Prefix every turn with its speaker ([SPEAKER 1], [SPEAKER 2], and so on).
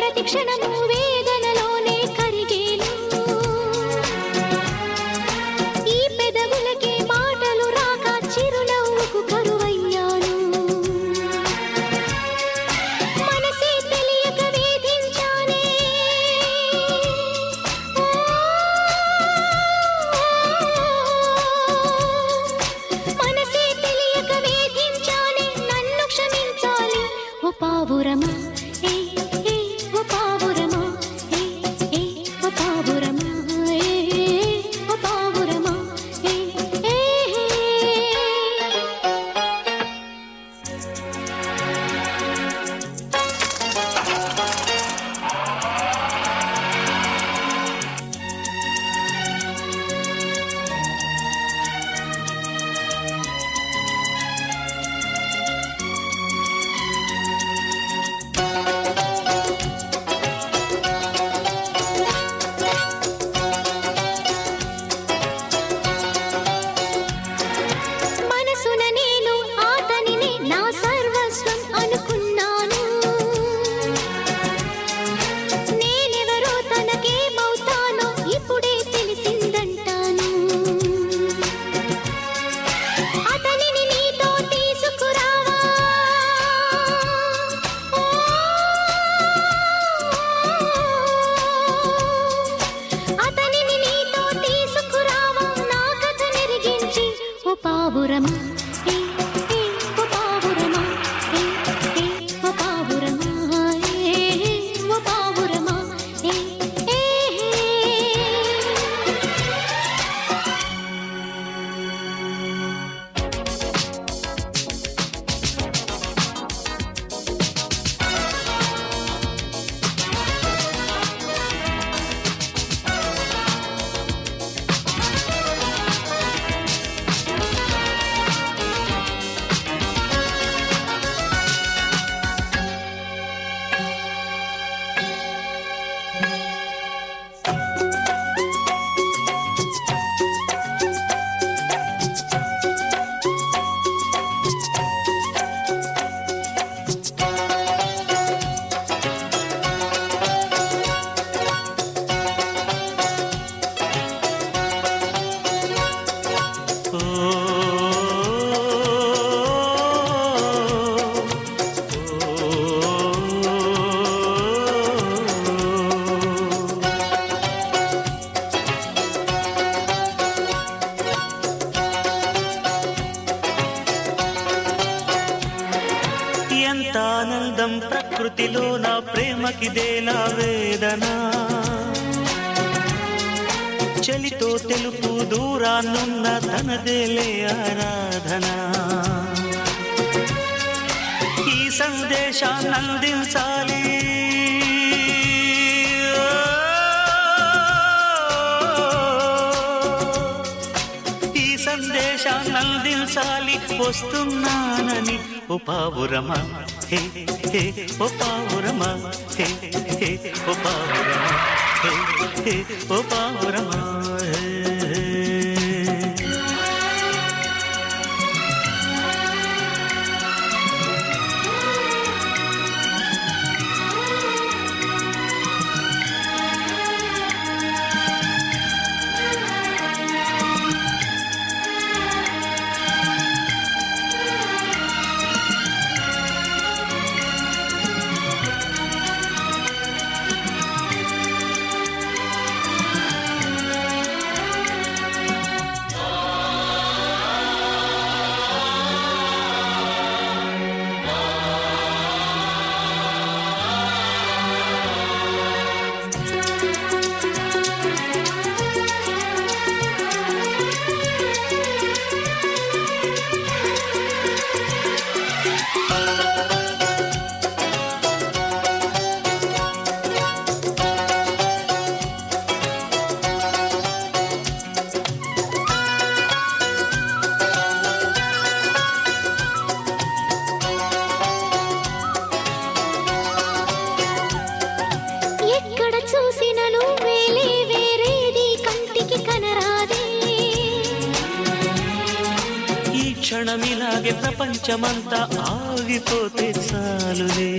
[SPEAKER 1] ప్రతిక్షణము వేదనలోనే కరిగేను. ఈ పెదవులకే మాటలు రాక చిరునవ్వుకు కరువయ్యాను. మనసే తెలియక వేధించానే. మనసే తెలియక వేధించానే. నన్ను
[SPEAKER 2] క్షమించాలి ఓ పావురమా? పావురమా ప్రకృతిలో నా ప్రేమకిదేలా వేదన. చలితో తెలుపు దూరాన్నున్న తనదేలే ఆరాధన. ఈ సందేశాన్ని అందించాలి. ఈ సందేశాన్ని అందించాలి. వస్తున్నానని ఉపావురమా హే హే ఓ పావురమా హే హే ఓ పావురమా హే హే ఓ పావురమా హే, క్షణమిలాగే ప్రపంచమంతా ఆగిపోతే చాలులే.